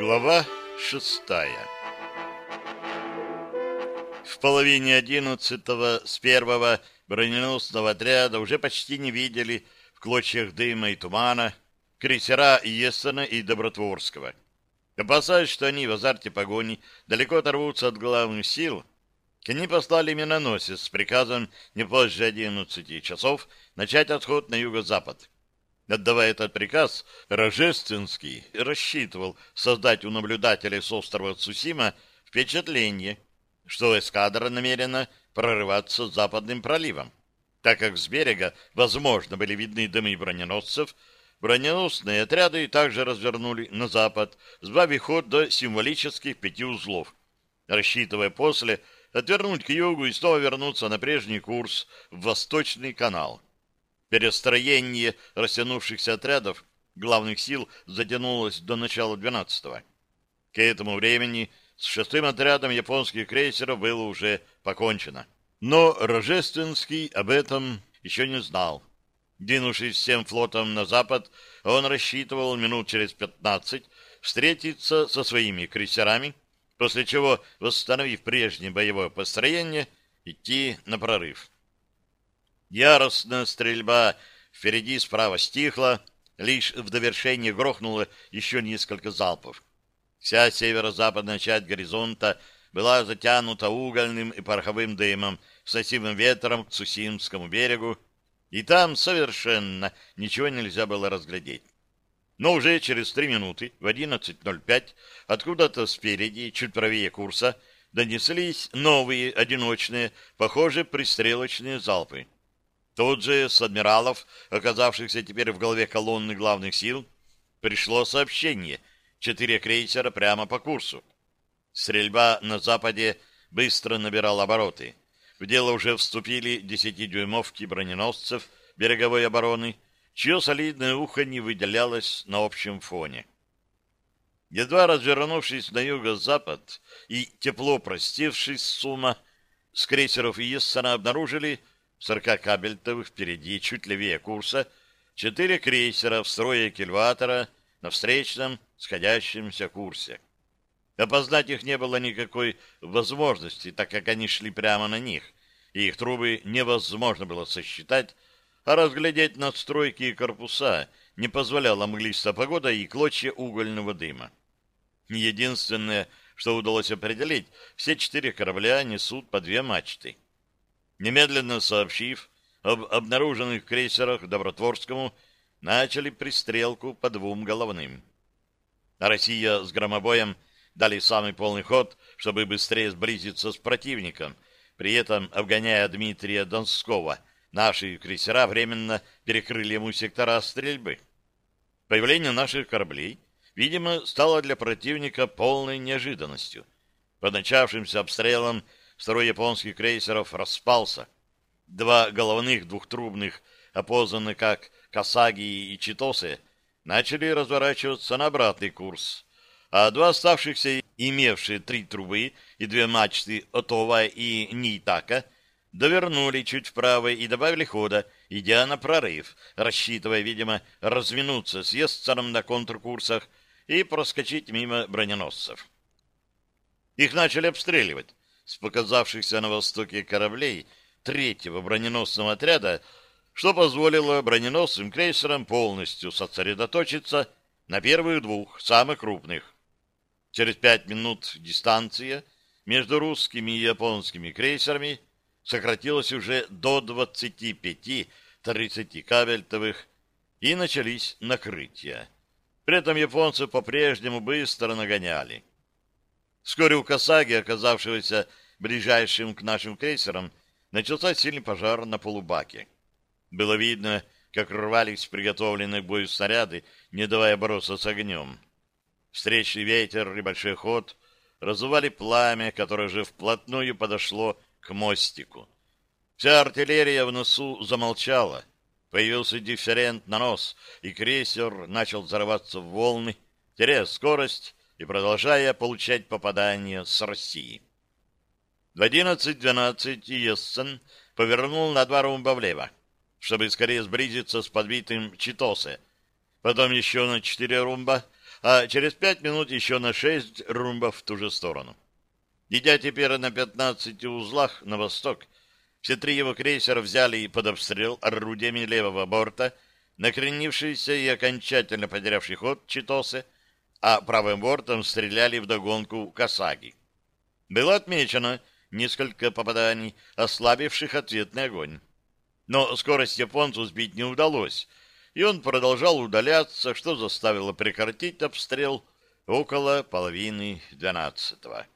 Глава шестая В половине одиннадцатого с первого броненосного отряда уже почти не видели в клочьях дыма и тумана крейсера Ессена и Добротворского. Опасаясь, что они в азарте погони далеко оторвутся от главных сил, они послали миноносец с приказом не позже одиннадцати часов начать отход на юго-запад. Отдавая этот приказ, Рожественский рассчитывал создать у наблюдателей с острова Цусима впечатление, что эскадра намерена прорываться западным проливом. Так как с берега, возможно, были видны дымы броненосцев, броненосные отряды также развернули на запад, сбавив ход до символических пяти узлов, рассчитывая после отвернуть к югу и снова вернуться на прежний курс в Восточный канал. Перестроение растянувшихся отрядов главных сил затянулось до начала 12-го. К этому времени с шестым отрядом японских крейсеров было уже покончено. Но Рожественский об этом еще не знал. Двинувшись всем флотом на запад, он рассчитывал минут через пятнадцать встретиться со своими крейсерами, после чего, восстановив прежнее боевое построение, идти на прорыв. Яростная стрельба впереди справа стихла, лишь в довершение грохнуло еще несколько залпов. Вся северо-западная часть горизонта была затянута угольным и пороховым дымом с носимым ветром к Цусимскому берегу, и там совершенно ничего нельзя было разглядеть. Но уже через три минуты, в 11.05, откуда-то спереди, чуть правее курса, донеслись новые одиночные, похоже, пристрелочные залпы. Тут же с адмиралов, оказавшихся теперь в голове колонны главных сил, пришло сообщение. Четыре крейсера прямо по курсу. Стрельба на западе быстро набирала обороты. В дело уже вступили десятидюймовки броненосцев береговой обороны, чье солидное ухо не выделялось на общем фоне. Едва развернувшись на юго-запад и тепло простившись с Сума, с крейсеров Иессена обнаружили, 40 кабельтовых впереди, чуть левее курса, четыре крейсера в строе кильватора на встречном сходящемся курсе. Опознать их не было никакой возможности, так как они шли прямо на них, и их трубы невозможно было сосчитать, а разглядеть надстройки и корпуса не позволяла мглистая погода и клочья угольного дыма. Единственное, что удалось определить, все четыре корабля несут по две мачты. Немедленно сообщив об обнаруженных крейсерах Добротворскому, начали пристрелку по двум головным. Россия с громобоем дали самый полный ход, чтобы быстрее сблизиться с противником, при этом обгоняя Дмитрия Донского. Наши крейсера временно перекрыли ему сектора стрельбы. Появление наших кораблей, видимо, стало для противника полной неожиданностью. По начавшимся обстрелам Второй японских крейсеров распался. Два головных двухтрубных, опознанные как Касаги и Читосы, начали разворачиваться на обратный курс, а два оставшихся, имевшие три трубы и две мачты Отова и Нитака, довернули чуть вправо и добавили хода, идя на прорыв, рассчитывая, видимо, разминуться с Естцером на контркурсах и проскочить мимо броненосцев. Их начали обстреливать с показавшихся на востоке кораблей третьего броненосного отряда, что позволило броненосным крейсерам полностью сосредоточиться на первых двух, самых крупных. Через пять минут дистанция между русскими и японскими крейсерами сократилась уже до 25-30 кабельтовых, и начались накрытия. При этом японцы по-прежнему быстро нагоняли. Вскоре у Касаги, оказавшегося ближайшим к нашим крейсерам, начался сильный пожар на полубаке. Было видно, как рвались приготовленные к бою снаряды, не давая бороться с огнем. Встречный ветер и большой ход разували пламя, которое же вплотную подошло к мостику. Вся артиллерия в носу замолчала. Появился дифферент на нос, и крейсер начал взорваться в волны, теряя скорость и продолжая получать попадания с России. В 11.12 Ессен повернул на два румба влево, чтобы скорее сблизиться с подбитым Читосе. Потом еще на четыре румба, а через пять минут еще на шесть румбов в ту же сторону. Идя теперь на пятнадцати узлах на восток, все три его крейсера взяли под обстрел орудиями левого борта, накренившиеся и окончательно потерявший ход Читосы, а правым бортом стреляли вдогонку Касаги. Было отмечено несколько попаданий, ослабивших ответный огонь. Но скорость японцу сбить не удалось, и он продолжал удаляться, что заставило прекратить обстрел около половины двенадцатого.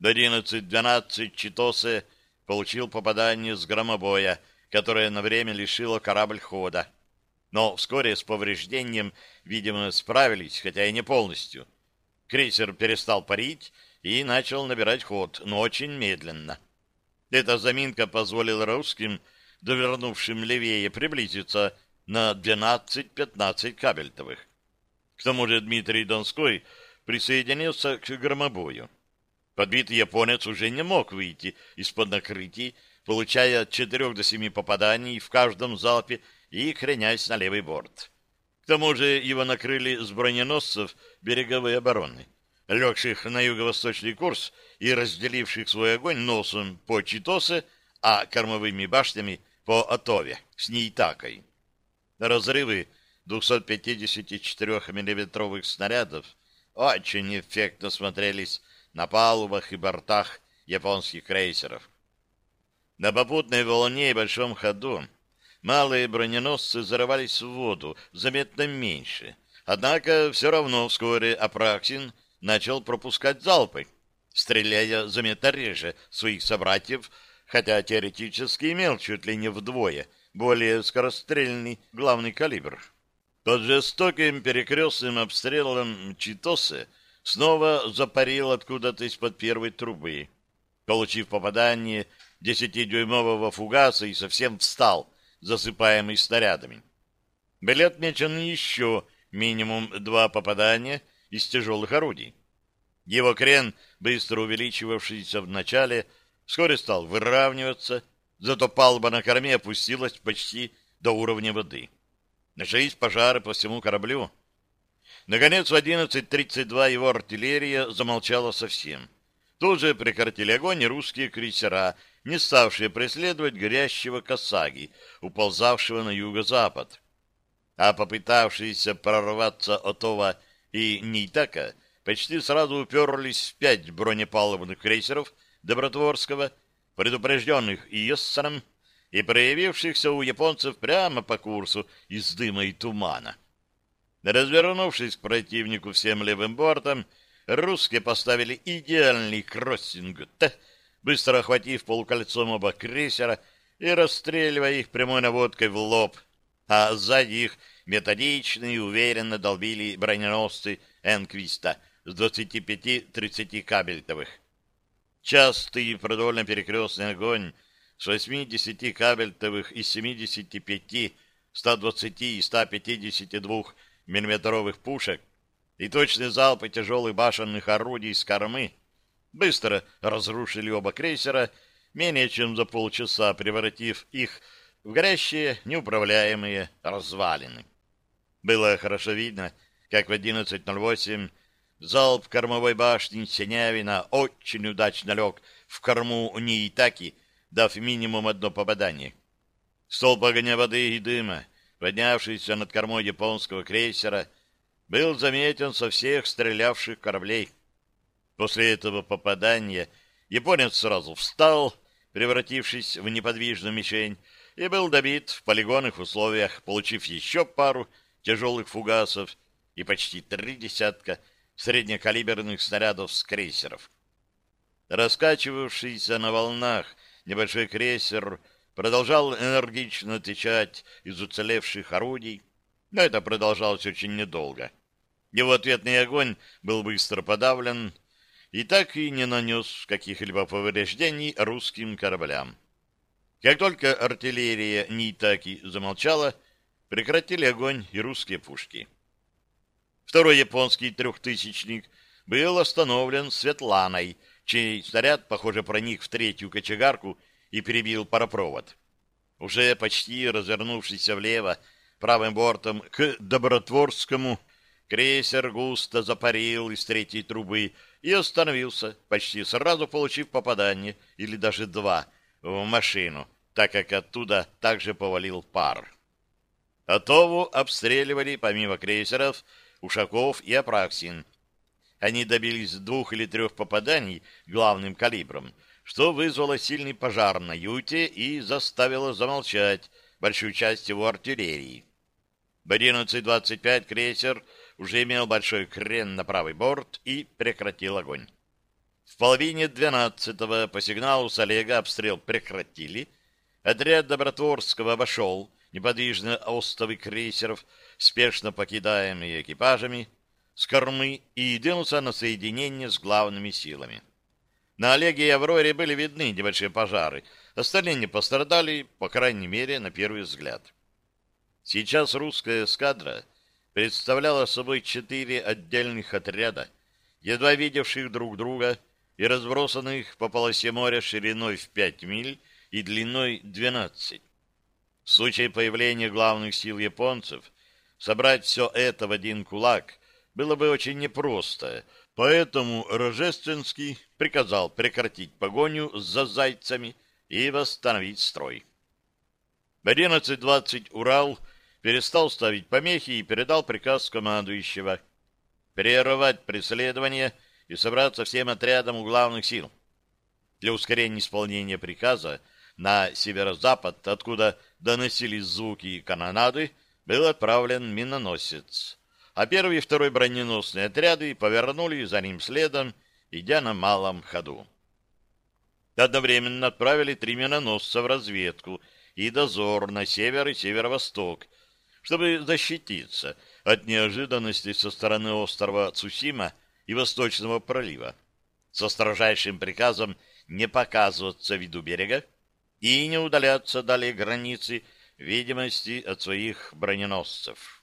В одиннадцать-двенадцать Читосе получил попадание с громобоя, которое на время лишило корабль хода. Но вскоре с повреждением, видимо, справились, хотя и не полностью. Крейсер перестал парить и начал набирать ход, но очень медленно. Эта заминка позволила русским, довернувшим левее, приблизиться на 12-15 кабельтовых. К тому же Дмитрий Донской присоединился к громобою. Подбитый японец уже не мог выйти из-под накрытий, получая от 4 до 7 попаданий в каждом залпе и кренясь на левый борт. К тому же его накрыли с броненосцев береговой обороны легших на юго-восточный курс и разделивших свой огонь носом по Читосе, а кормовыми башнями по Отове с Нейтакой. Разрывы 254 миллиметровых снарядов очень эффектно смотрелись на палубах и бортах японских крейсеров. На попутной волне и большом ходу малые броненосцы зарывались в воду заметно меньше, однако все равно вскоре Апраксин начал пропускать залпы, стреляя заметно реже своих собратьев, хотя теоретически имел чуть ли не вдвое более скорострельный главный калибр. Под жестоким перекрестным обстрелом Читосы снова запарил откуда-то из-под первой трубы. Получив попадание десятидюймового фугаса и совсем встал, засыпаемый снарядами. Были отмечены еще минимум два попадания из тяжелых орудий. Его крен, быстро увеличивавшийся в начале, вскоре стал выравниваться, зато палуба на корме опустилась почти до уровня воды. Начались пожары по всему кораблю. Наконец, в 11.32 его артиллерия замолчала совсем. Тут же прекратили огонь и русские крейсера, не ставшие преследовать горящего Касаги, уползавшего на юго-запад. А попытавшиеся прорваться Отова и Нейтака почти сразу уперлись в пять бронепалубных крейсеров Добротворского, предупрежденных Иессеном и проявившихся у японцев прямо по курсу из дыма и тумана. Развернувшись к противнику всем левым бортом, русские поставили идеальный кроссинг-Т, быстро охватив полукольцом оба крейсера и расстреливая их прямой наводкой в лоб, а сзади их методично и уверенно долбили броненосцы Энквиста с 25-30 кабельтовых. Частый и продольно перекрестный огонь с 80 кабельтовых и 75, 120 и 152 миллиметровых пушек и точные залпы тяжелых башенных орудий с кормы быстро разрушили оба крейсера, менее чем за полчаса превратив их в горящие, неуправляемые развалины. Было хорошо видно, как в 11.08 залп кормовой башни Синявина очень удачно лег в корму Ниитаки, дав минимум одно попадание. Столб огня воды и дыма, поднявшийся над кормой японского крейсера, был заметен со всех стрелявших кораблей. После этого попадания японец сразу встал, превратившись в неподвижную мишень, и был добит в полигонных условиях, получив еще пару тяжелых фугасов и почти три десятка среднекалиберных снарядов с крейсеров. Раскачивавшийся на волнах небольшой крейсер продолжал энергично отвечать из уцелевших орудий, но это продолжалось очень недолго. Его ответный огонь был быстро подавлен и так и не нанес каких-либо повреждений русским кораблям. Как только артиллерия Нитаки замолчала, прекратили огонь и русские пушки. Второй японский трехтысячник был остановлен Светланой, чей снаряд, похоже, проник в третью кочегарку и перебил паропровод. Уже почти развернувшийся влево, правым бортом к Добротворскому, Крейсер густо запарил из третьей трубы и остановился, почти сразу получив попадание, или даже два, в машину, так как оттуда также повалил пар. Атову обстреливали, помимо крейсеров, Ушаков и Апраксин. Они добились двух или трех попаданий главным калибром, что вызвало сильный пожар на юте и заставило замолчать большую часть его артиллерии. В 11.25 крейсер уже имел большой крен на правый борт и прекратил огонь. В половине двенадцатого по сигналу с Олега обстрел прекратили. Отряд Добротворского обошел неподвижно остовы крейсеров, спешно покидаемые экипажами, с кормы и двинулся на соединение с главными силами. На Олеге и Авроре были видны небольшие пожары, остальные не пострадали, по крайней мере, на первый взгляд. Сейчас русская эскадра представляла собой четыре отдельных отряда, едва видевших друг друга и разбросанных по полосе моря шириной в 5 миль и длиной 12. В случае появления главных сил японцев собрать все это в один кулак было бы очень непросто, поэтому Рожественский приказал прекратить погоню за зайцами и восстановить строй. В 11.20 Урал перестал ставить помехи и передал приказ командующего прервать преследование и собраться всем отрядом у главных сил. Для ускорения исполнения приказа на северо-запад, откуда доносились звуки канонады, был отправлен миноносец, а первый и второй броненосные отряды повернули за ним следом, идя на малом ходу. Одновременно отправили три миноносца в разведку и дозор на север и северо-восток, чтобы защититься от неожиданностей со стороны острова Цусима и Восточного пролива, со строжайшим приказом не показываться виду берега, и не удаляться далее границы видимости от своих броненосцев.